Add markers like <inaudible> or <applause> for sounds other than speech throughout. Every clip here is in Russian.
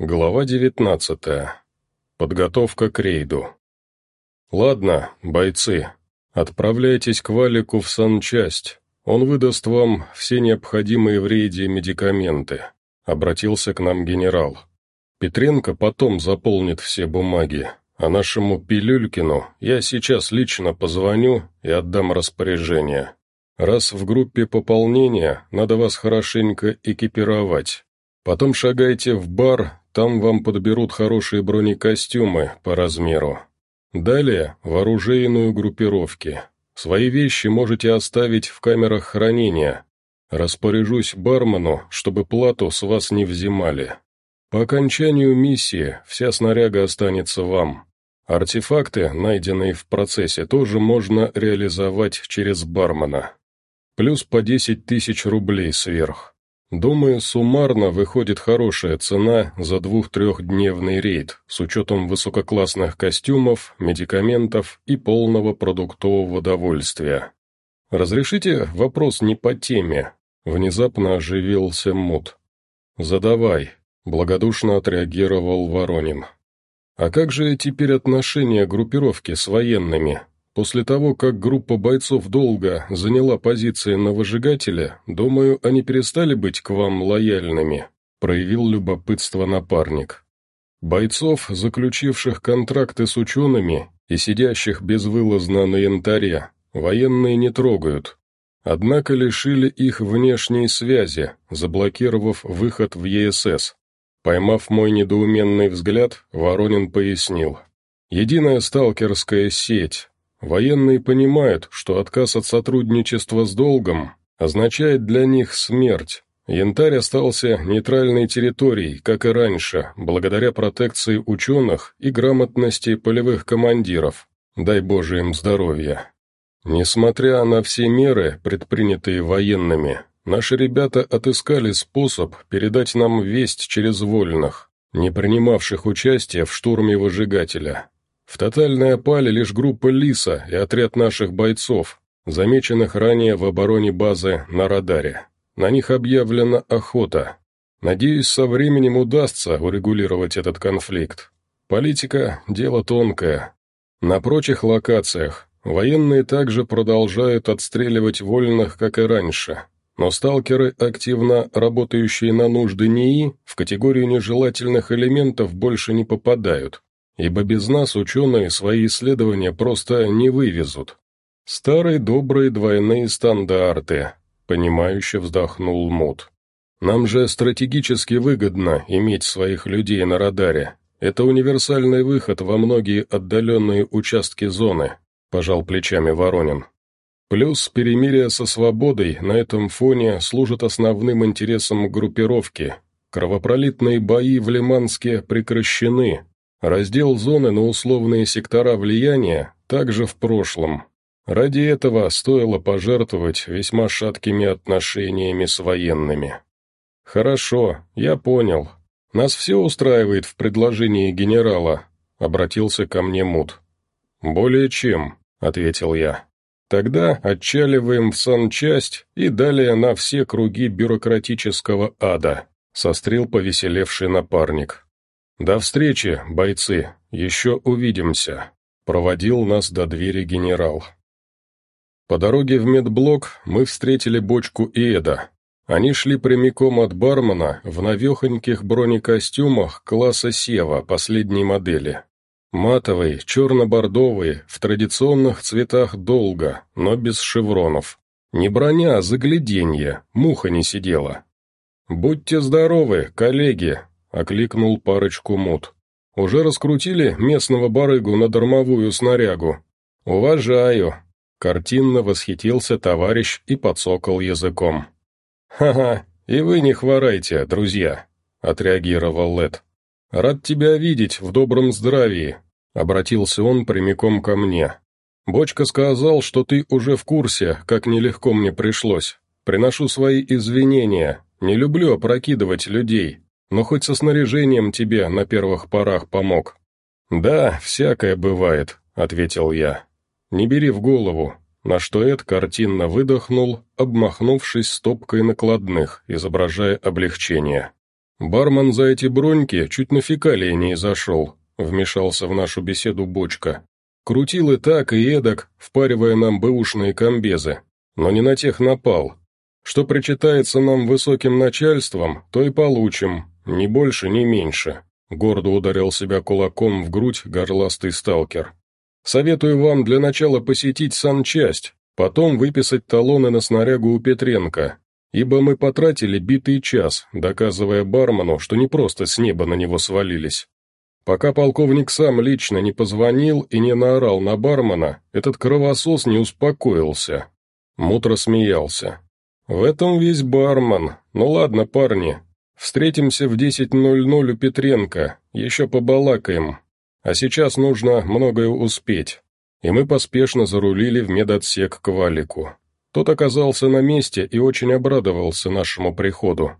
Глава девятнадцатая. Подготовка к рейду. «Ладно, бойцы, отправляйтесь к Валику в санчасть. Он выдаст вам все необходимые в рейде медикаменты», — обратился к нам генерал. «Петренко потом заполнит все бумаги, а нашему Пилюлькину я сейчас лично позвоню и отдам распоряжение. Раз в группе пополнения, надо вас хорошенько экипировать». Потом шагайте в бар, там вам подберут хорошие бронекостюмы по размеру. Далее в оружейную группировки. Свои вещи можете оставить в камерах хранения. Распоряжусь бармену, чтобы плату с вас не взимали. По окончанию миссии вся снаряга останется вам. Артефакты, найденные в процессе, тоже можно реализовать через бармена. Плюс по 10 тысяч рублей сверх. Думаю, суммарно выходит хорошая цена за двух-трехдневный рейд, с учетом высококлассных костюмов, медикаментов и полного продуктового довольствия. «Разрешите вопрос не по теме?» Внезапно оживился Мут. «Задавай», — благодушно отреагировал Воронин. «А как же теперь отношения группировки с военными?» После того, как группа бойцов долго заняла позиции на выжигателе, думаю, они перестали быть к вам лояльными», — проявил любопытство напарник. «Бойцов, заключивших контракты с учеными и сидящих безвылазно на янтаре, военные не трогают. Однако лишили их внешней связи, заблокировав выход в ЕСС. Поймав мой недоуменный взгляд, Воронин пояснил. «Единая сталкерская сеть, Военные понимают, что отказ от сотрудничества с долгом означает для них смерть. Янтарь остался нейтральной территорией, как и раньше, благодаря протекции ученых и грамотности полевых командиров. Дай Боже им здоровья. Несмотря на все меры, предпринятые военными, наши ребята отыскали способ передать нам весть через вольных, не принимавших участия в штурме выжигателя. В тотальной опале лишь группа «Лиса» и отряд наших бойцов, замеченных ранее в обороне базы на радаре. На них объявлена охота. Надеюсь, со временем удастся урегулировать этот конфликт. Политика – дело тонкое. На прочих локациях военные также продолжают отстреливать вольных, как и раньше. Но сталкеры, активно работающие на нужды НИИ, в категорию нежелательных элементов больше не попадают ибо без нас ученые свои исследования просто не вывезут. Старые добрые двойные стандарты, понимающе вздохнул Мут. Нам же стратегически выгодно иметь своих людей на радаре. Это универсальный выход во многие отдаленные участки зоны, пожал плечами Воронин. Плюс перемирие со свободой на этом фоне служит основным интересом группировки. Кровопролитные бои в Лиманске прекращены, Раздел зоны на условные сектора влияния также в прошлом. Ради этого стоило пожертвовать весьма шаткими отношениями с военными. «Хорошо, я понял. Нас все устраивает в предложении генерала», — обратился ко мне Мут. «Более чем», — ответил я. «Тогда отчаливаем в санчасть и далее на все круги бюрократического ада», — сострил повеселевший напарник. «До встречи, бойцы, еще увидимся», — проводил нас до двери генерал. По дороге в медблок мы встретили бочку и Эда. Они шли прямиком от бармена в навехоньких бронекостюмах класса Сева последней модели. Матовые, черно-бордовые, в традиционных цветах долго, но без шевронов. Не броня, а загляденье, муха не сидела. «Будьте здоровы, коллеги!» — окликнул парочку мут. «Уже раскрутили местного барыгу на дармовую снарягу?» «Уважаю!» — картинно восхитился товарищ и подсокал языком. «Ха-ха, и вы не хворайте, друзья!» — отреагировал Лед. «Рад тебя видеть в добром здравии», — обратился он прямиком ко мне. «Бочка сказал, что ты уже в курсе, как нелегко мне пришлось. Приношу свои извинения, не люблю опрокидывать людей, но хоть со снаряжением тебе на первых порах помог». «Да, всякое бывает», — ответил я. «Не бери в голову», на что Эд картинно выдохнул, обмахнувшись стопкой накладных, изображая облегчение. «Бармен за эти броньки чуть на фекалии не зашел», — вмешался в нашу беседу бочка. «Крутил и так, и эдак, впаривая нам бэушные комбезы, но не на тех напал. Что причитается нам высоким начальством, то и получим, ни больше, ни меньше», — гордо ударил себя кулаком в грудь горластый сталкер. «Советую вам для начала посетить санчасть, потом выписать талоны на снарягу у Петренко, ибо мы потратили битый час, доказывая бармену, что не просто с неба на него свалились. Пока полковник сам лично не позвонил и не наорал на бармена, этот кровосос не успокоился. Мутро смеялся. «В этом весь бармен. Ну ладно, парни, встретимся в 10.00 у Петренко, еще побалакаем. А сейчас нужно многое успеть». И мы поспешно зарулили в медотсек к Валику. Тот оказался на месте и очень обрадовался нашему приходу.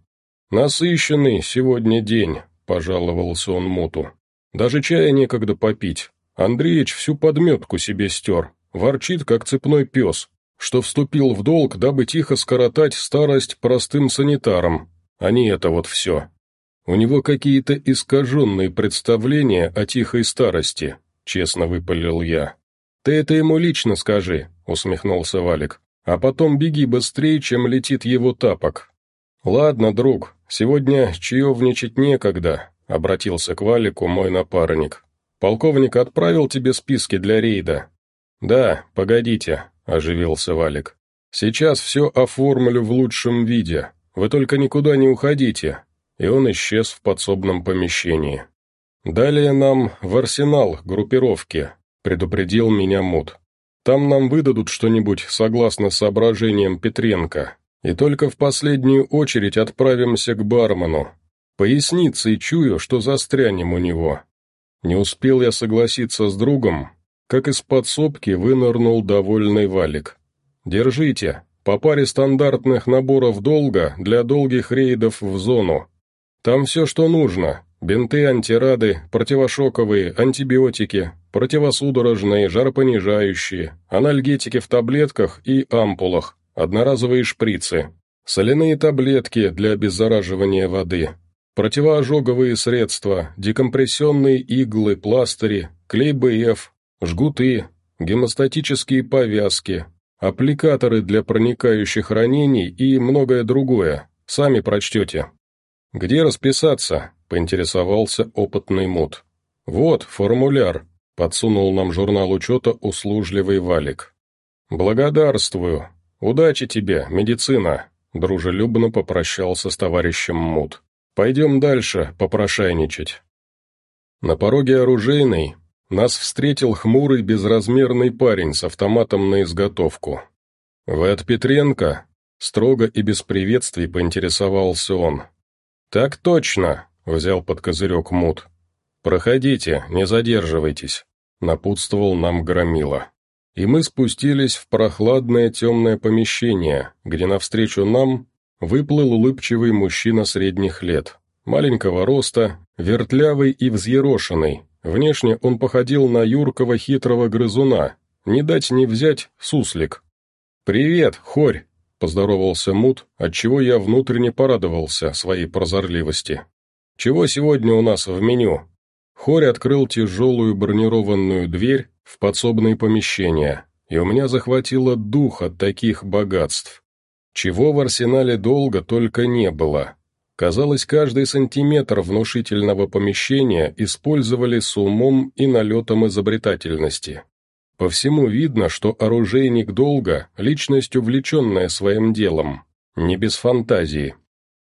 «Насыщенный сегодня день», — пожаловался он Муту. «Даже чая некогда попить. Андреич всю подметку себе стер, ворчит, как цепной пес, что вступил в долг, дабы тихо скоротать старость простым санитарам, а не это вот все. У него какие-то искаженные представления о тихой старости», — честно выпалил я. «Ты это ему лично скажи», — усмехнулся Валик а потом беги быстрее, чем летит его тапок. «Ладно, друг, сегодня чаевничать некогда», — обратился к Валику мой напарник. «Полковник отправил тебе списки для рейда?» «Да, погодите», — оживился Валик. «Сейчас все оформлю в лучшем виде. Вы только никуда не уходите». И он исчез в подсобном помещении. «Далее нам в арсенал группировки», — предупредил меня Мут. Там нам выдадут что-нибудь согласно соображениям Петренко, и только в последнюю очередь отправимся к бармену. Поясницы и чую, что застрянем у него. Не успел я согласиться с другом, как из подсобки вынырнул довольный валик. «Держите, по паре стандартных наборов долга для долгих рейдов в зону. Там все, что нужно, Бинты, антирады, противошоковые, антибиотики, противосудорожные, жаропонижающие, анальгетики в таблетках и ампулах, одноразовые шприцы, соляные таблетки для обеззараживания воды, противоожоговые средства, декомпрессионные иглы, пластыри, клей БФ, жгуты, гемостатические повязки, аппликаторы для проникающих ранений и многое другое. Сами прочтете. Где расписаться? — поинтересовался опытный мут. «Вот, формуляр», — подсунул нам журнал учета услужливый валик. «Благодарствую. Удачи тебе, медицина», — дружелюбно попрощался с товарищем мут. «Пойдем дальше попрошайничать». На пороге оружейной нас встретил хмурый безразмерный парень с автоматом на изготовку. «Вы от Петренко?» — строго и без приветствий поинтересовался он. «Так точно», взял под козырек мут. «Проходите, не задерживайтесь», — напутствовал нам Громила. И мы спустились в прохладное темное помещение, где навстречу нам выплыл улыбчивый мужчина средних лет, маленького роста, вертлявый и взъерошенный. Внешне он походил на юркого хитрого грызуна, не дать не взять суслик. «Привет, хорь!» — поздоровался Мут, отчего я внутренне порадовался своей прозорливости. «Чего сегодня у нас в меню?» Хорь открыл тяжелую бронированную дверь в подсобное помещение, и у меня захватило дух от таких богатств. Чего в арсенале долго только не было. Казалось, каждый сантиметр внушительного помещения использовали с умом и налетом изобретательности. По всему видно, что оружейник долго – личность, увлеченная своим делом, не без фантазии.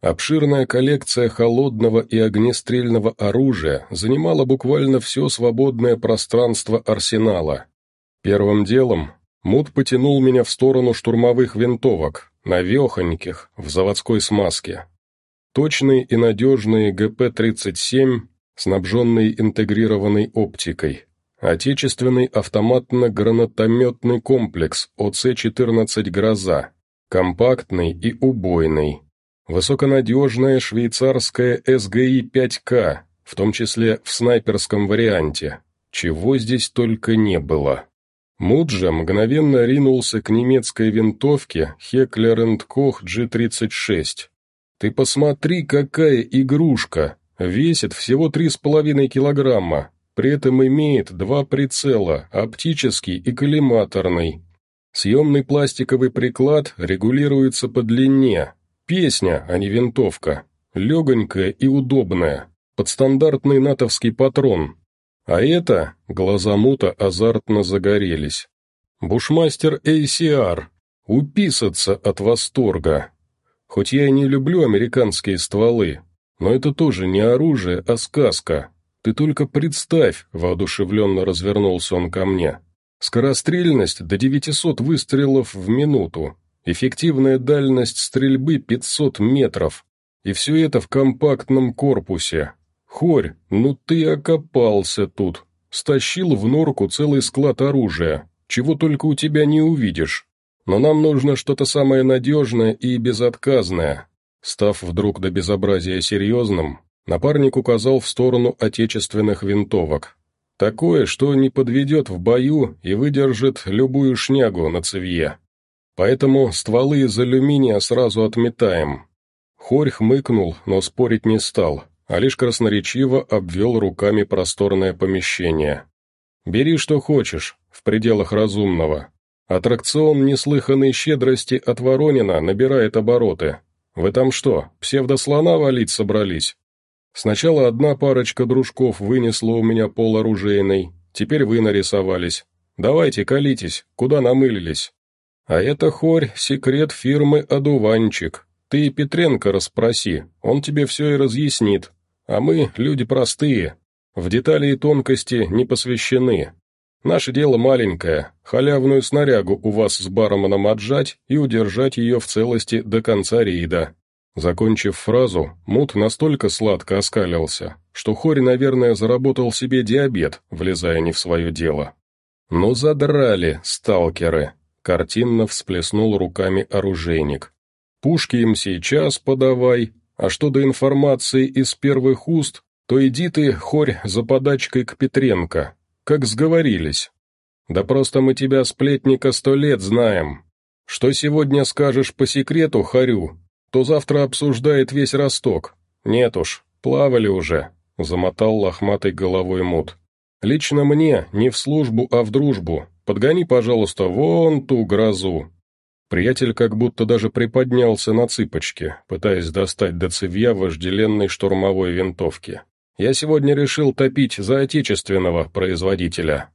Обширная коллекция холодного и огнестрельного оружия занимала буквально все свободное пространство арсенала. Первым делом Мут потянул меня в сторону штурмовых винтовок, навехоньких, в заводской смазке. Точные и надежные ГП-37, снабженные интегрированной оптикой. Отечественный автоматно-гранатометный комплекс ОЦ-14 «Гроза», компактный и убойный, Высоконадежная швейцарская СГИ-5К, в том числе в снайперском варианте. Чего здесь только не было. Муджа мгновенно ринулся к немецкой винтовке Heckler Koch G36. Ты посмотри, какая игрушка! Весит всего три с половиной килограмма, при этом имеет два прицела, оптический и коллиматорный. Съемный пластиковый приклад регулируется по длине. Песня, а не винтовка. Легонькая и удобная. Под стандартный натовский патрон. А это, глаза мута азартно загорелись. Бушмастер ACR. Уписаться от восторга. Хоть я и не люблю американские стволы, но это тоже не оружие, а сказка. Ты только представь, воодушевленно развернулся он ко мне. Скорострельность до 900 выстрелов в минуту. Эффективная дальность стрельбы 500 метров. И все это в компактном корпусе. Хорь, ну ты окопался тут. Стащил в норку целый склад оружия. Чего только у тебя не увидишь. Но нам нужно что-то самое надежное и безотказное. Став вдруг до безобразия серьезным, напарник указал в сторону отечественных винтовок. Такое, что не подведет в бою и выдержит любую шнягу на цевье. Поэтому стволы из алюминия сразу отметаем. Хорь хмыкнул, но спорить не стал, а лишь красноречиво обвел руками просторное помещение. «Бери, что хочешь, в пределах разумного. Аттракцион неслыханной щедрости от Воронина набирает обороты. Вы там что, псевдослона валить собрались?» Сначала одна парочка дружков вынесла у меня пол оружейной, теперь вы нарисовались. Давайте, колитесь, куда намылились? А это, хорь, секрет фирмы «Одуванчик». Ты Петренко расспроси, он тебе все и разъяснит. А мы, люди простые, в детали и тонкости не посвящены. Наше дело маленькое, халявную снарягу у вас с барменом отжать и удержать ее в целости до конца рейда. Закончив фразу, Мут настолько сладко оскалился, что Хори, наверное, заработал себе диабет, влезая не в свое дело. «Ну задрали, сталкеры!» Картинно всплеснул руками оружейник. «Пушки им сейчас подавай, а что до информации из первых уст, то иди ты, хорь, за подачкой к Петренко, как сговорились. Да просто мы тебя, сплетника, сто лет знаем. Что сегодня скажешь по секрету, хорю, то завтра обсуждает весь Росток. Нет уж, плавали уже», — замотал лохматой головой мут. «Лично мне, не в службу, а в дружбу, Подгони, пожалуйста, вон ту грозу». Приятель как будто даже приподнялся на цыпочки, пытаясь достать до цевья вожделенной штурмовой винтовки. «Я сегодня решил топить за отечественного производителя».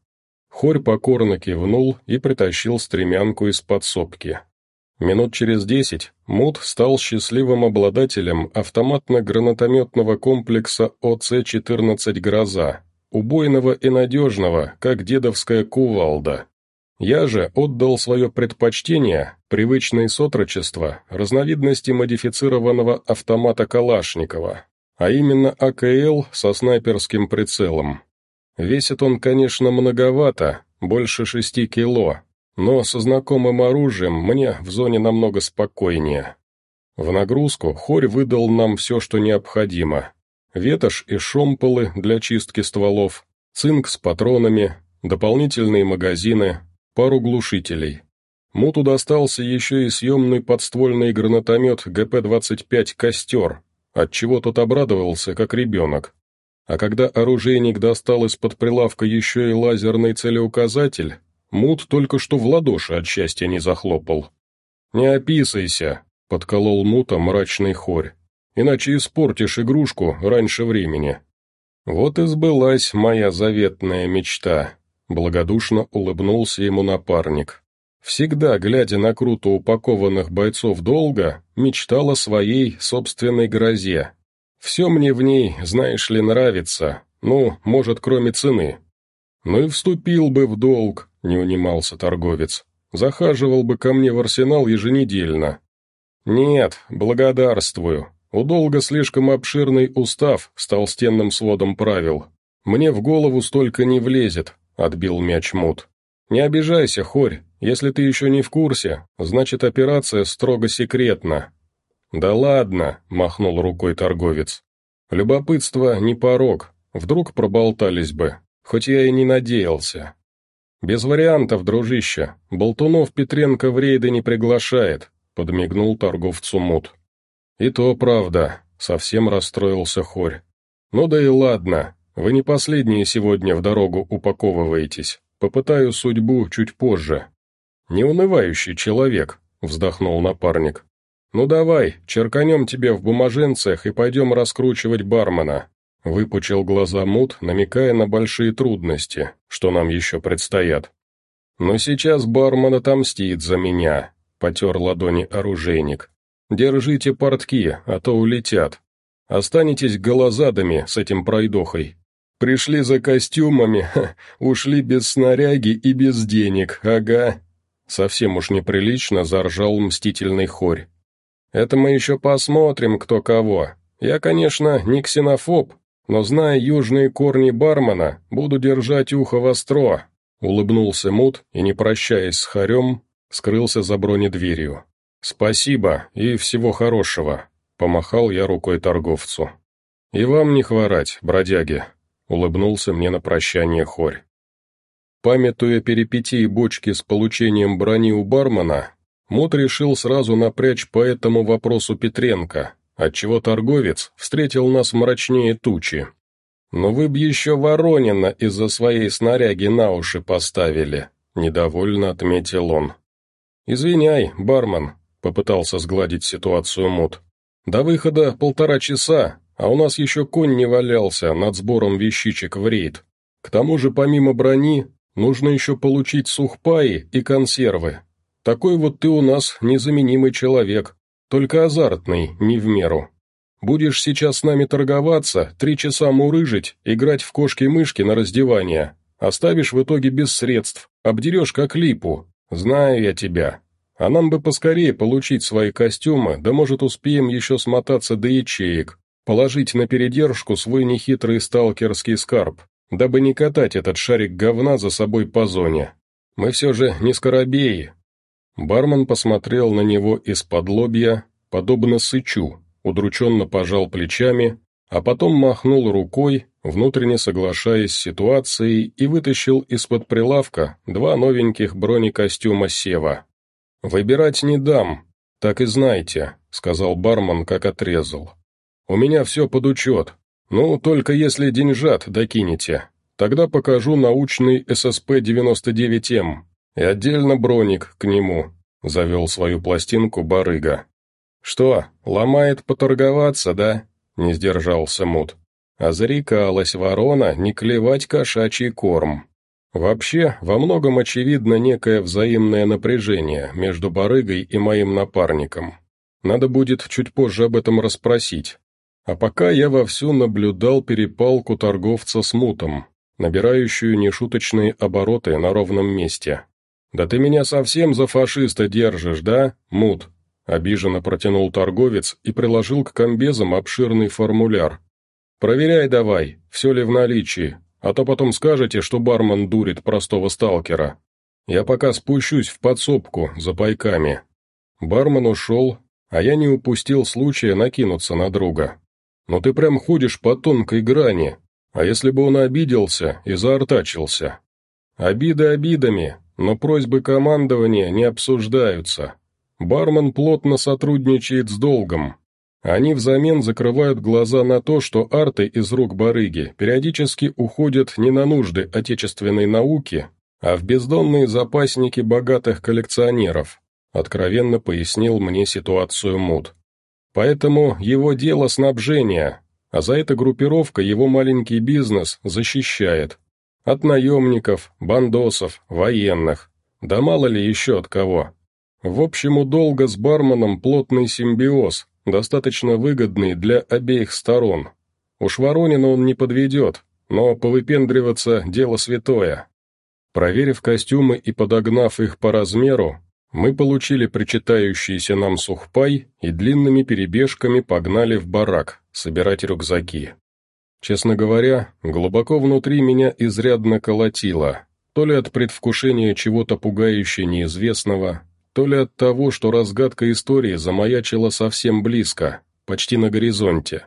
Хорь покорно кивнул и притащил стремянку из подсобки. Минут через десять Мут стал счастливым обладателем автоматно-гранатометного комплекса ОЦ-14 «Гроза», убойного и надежного, как дедовская кувалда. Я же отдал свое предпочтение, привычное сотрудничество, разновидности модифицированного автомата Калашникова, а именно АКЛ со снайперским прицелом. Весит он, конечно, многовато, больше шести кило, но со знакомым оружием мне в зоне намного спокойнее. В нагрузку Хорь выдал нам все, что необходимо ветошь и шомполы для чистки стволов, цинк с патронами, дополнительные магазины, пару глушителей. Муту достался еще и съемный подствольный гранатомет ГП-25 «Костер», отчего тот обрадовался, как ребенок. А когда оружейник достал из-под прилавка еще и лазерный целеуказатель, Мут только что в ладоши от счастья не захлопал. «Не описайся», — подколол Мута мрачный хорь иначе испортишь игрушку раньше времени». «Вот и сбылась моя заветная мечта», — благодушно улыбнулся ему напарник. Всегда, глядя на круто упакованных бойцов долго, мечтал о своей собственной грозе. Все мне в ней, знаешь ли, нравится, ну, может, кроме цены. Ну и вступил бы в долг, не унимался торговец. Захаживал бы ко мне в арсенал еженедельно. Нет, благодарствую, у долга слишком обширный устав с толстенным сводом правил. Мне в голову столько не влезет», — отбил мяч Мут. «Не обижайся, Хорь, если ты еще не в курсе, значит операция строго секретна». «Да ладно», — махнул рукой торговец. «Любопытство не порог, вдруг проболтались бы, хоть я и не надеялся». «Без вариантов, дружище, Болтунов Петренко в рейды не приглашает», — подмигнул торговцу Мут. «И то правда», — совсем расстроился Хорь. «Ну да и ладно, вы не последние сегодня в дорогу упаковываетесь. Попытаю судьбу чуть позже». «Неунывающий человек», — вздохнул напарник. «Ну давай, черканем тебе в бумаженцах и пойдем раскручивать бармена». Выпучил глаза Мут, намекая на большие трудности, что нам еще предстоят. «Но сейчас бармен отомстит за меня», — потер ладони оружейник. «Держите портки, а то улетят. Останетесь голозадами с этим пройдохой. Пришли за костюмами, <laughs> ха, ушли без снаряги и без денег, ага». Совсем уж неприлично заржал мстительный хорь. «Это мы еще посмотрим, кто кого. Я, конечно, не ксенофоб, но, зная южные корни бармена, буду держать ухо востро», — улыбнулся Мут и, не прощаясь с Харем, скрылся за бронедверью. «Спасибо и всего хорошего», — помахал я рукой торговцу. «И вам не хворать, бродяги», — улыбнулся мне на прощание Хорь. Памятуя перипетии бочки с получением брони у бармена, Мут решил сразу напрячь по этому вопросу Петренко, отчего торговец встретил нас мрачнее тучи. «Но вы б еще Воронина из-за своей снаряги на уши поставили», — недовольно отметил он. «Извиняй, бармен», — попытался сгладить ситуацию Мут. «До выхода полтора часа, а у нас еще конь не валялся над сбором вещичек в рейд. К тому же, помимо брони, нужно еще получить сухпаи и консервы. Такой вот ты у нас незаменимый человек, только азартный, не в меру. Будешь сейчас с нами торговаться, три часа мурыжить, играть в кошки-мышки на раздевание. Оставишь в итоге без средств, обдерешь как липу. Знаю я тебя. А нам бы поскорее получить свои костюмы, да может успеем еще смотаться до ячеек, положить на передержку свой нехитрый сталкерский скарб, дабы не катать этот шарик говна за собой по зоне. Мы все же не скоробеи, Бармен посмотрел на него из-под лобья, подобно сычу, удрученно пожал плечами, а потом махнул рукой, внутренне соглашаясь с ситуацией, и вытащил из-под прилавка два новеньких бронекостюма Сева. «Выбирать не дам, так и знайте», — сказал бармен, как отрезал. «У меня все под учет. Ну, только если деньжат докинете, тогда покажу научный ССП-99М, и отдельно броник к нему», — завел свою пластинку барыга. «Что, ломает поторговаться, да?» — не сдержался Мут. А зарекалась ворона не клевать кошачий корм. Вообще, во многом очевидно некое взаимное напряжение между барыгой и моим напарником. Надо будет чуть позже об этом расспросить. А пока я вовсю наблюдал перепалку торговца с мутом, набирающую нешуточные обороты на ровном месте. «Да ты меня совсем за фашиста держишь, да, Мут?» Обиженно протянул торговец и приложил к комбезам обширный формуляр. «Проверяй давай, все ли в наличии, а то потом скажете, что бармен дурит простого сталкера. Я пока спущусь в подсобку за пайками». Бармен ушел, а я не упустил случая накинуться на друга. «Ну ты прям ходишь по тонкой грани, а если бы он обиделся и заортачился?» «Обиды обидами, но просьбы командования не обсуждаются. Бармен плотно сотрудничает с долгом. Они взамен закрывают глаза на то, что арты из рук барыги периодически уходят не на нужды отечественной науки, а в бездонные запасники богатых коллекционеров, откровенно пояснил мне ситуацию Муд. Поэтому его дело снабжение, а за это группировка его маленький бизнес защищает, от наемников, бандосов, военных, да мало ли еще от кого. В общем, у долга с барменом плотный симбиоз, достаточно выгодный для обеих сторон. Уж Воронина он не подведет, но повыпендриваться – дело святое. Проверив костюмы и подогнав их по размеру, мы получили причитающийся нам сухпай и длинными перебежками погнали в барак собирать рюкзаки. Честно говоря, глубоко внутри меня изрядно колотило, то ли от предвкушения чего-то пугающе неизвестного, то ли от того, что разгадка истории замаячила совсем близко, почти на горизонте.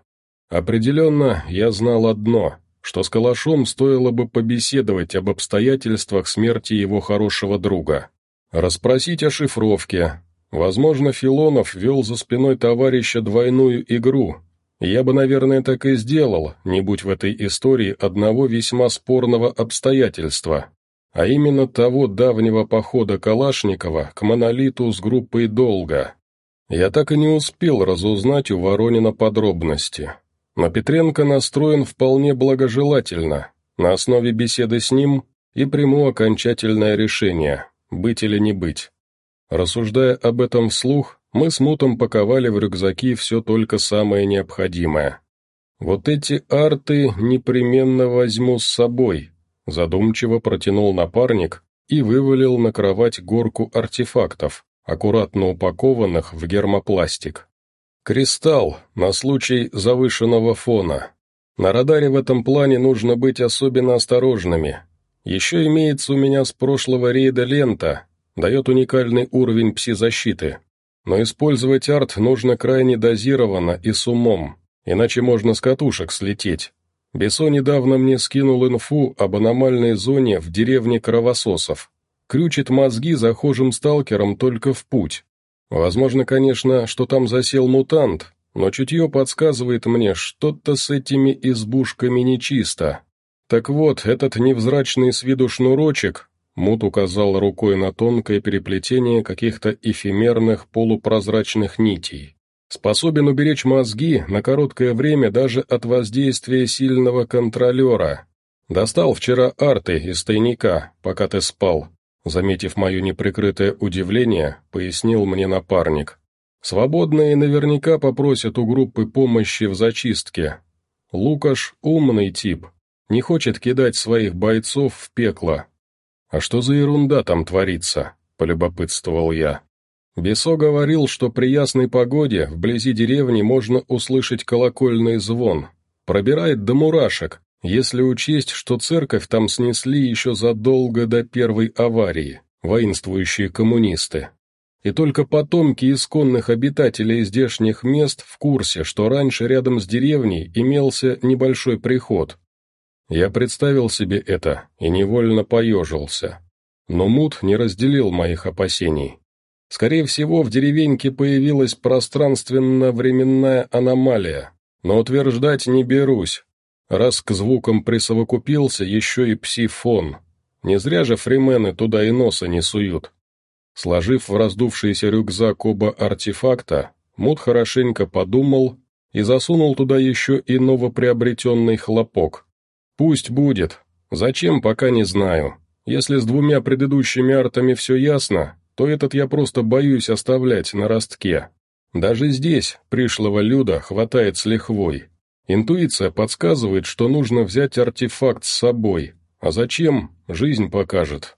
Определенно, я знал одно, что с Калашом стоило бы побеседовать об обстоятельствах смерти его хорошего друга. Расспросить о шифровке, Возможно, Филонов вел за спиной товарища двойную игру. Я бы, наверное, так и сделал, не будь в этой истории одного весьма спорного обстоятельства, а именно того давнего похода Калашникова к монолиту с группой «Долга». Я так и не успел разузнать у Воронина подробности. Но Петренко настроен вполне благожелательно. На основе беседы с ним и приму окончательное решение, быть или не быть. Рассуждая об этом вслух, мы с Мутом паковали в рюкзаки все только самое необходимое. «Вот эти арты непременно возьму с собой», задумчиво протянул напарник и вывалил на кровать горку артефактов, аккуратно упакованных в гермопластик. «Кристалл, на случай завышенного фона. На радаре в этом плане нужно быть особенно осторожными, еще имеется у меня с прошлого рейда лента, дает уникальный уровень пси-защиты. Но использовать арт нужно крайне дозированно и с умом, иначе можно с катушек слететь. Бесо недавно мне скинул инфу об аномальной зоне в деревне Кровососов. Крючит мозги захожим сталкерам только в путь. Возможно, конечно, что там засел мутант, но чутье подсказывает мне, что-то с этими избушками нечисто. Так вот, этот невзрачный с виду шнурочек, Мут указал рукой на тонкое переплетение каких-то эфемерных полупрозрачных нитей, способен уберечь мозги на короткое время даже от воздействия сильного контролера. Достал вчера арты из тайника, пока ты спал. Заметив мое неприкрытое удивление, пояснил мне напарник. Свободные наверняка попросят у группы помощи в зачистке. Лукаш умный тип, не хочет кидать своих бойцов в пекло. «А что за ерунда там творится?» — полюбопытствовал я. Бесо говорил, что при ясной погоде вблизи деревни можно услышать колокольный звон. Пробирает до мурашек, если учесть, что церковь там снесли еще задолго до первой аварии, воинствующие коммунисты. И только потомки исконных обитателей здешних мест в курсе, что раньше рядом с деревней имелся небольшой приход, я представил себе это и невольно поежился. Но Мут не разделил моих опасений. Скорее всего, в деревеньке появилась пространственно-временная аномалия, но утверждать не берусь. Раз к звукам присовокупился еще и псифон. Не зря же фримены туда и носа не суют. Сложив в раздувшийся рюкзак оба артефакта, Мут хорошенько подумал и засунул туда еще и новоприобретенный хлопок. «Пусть будет. Зачем, пока не знаю. Если с двумя предыдущими артами все ясно, то этот я просто боюсь оставлять на ростке. Даже здесь пришлого люда хватает с лихвой. Интуиция подсказывает, что нужно взять артефакт с собой. А зачем, жизнь покажет.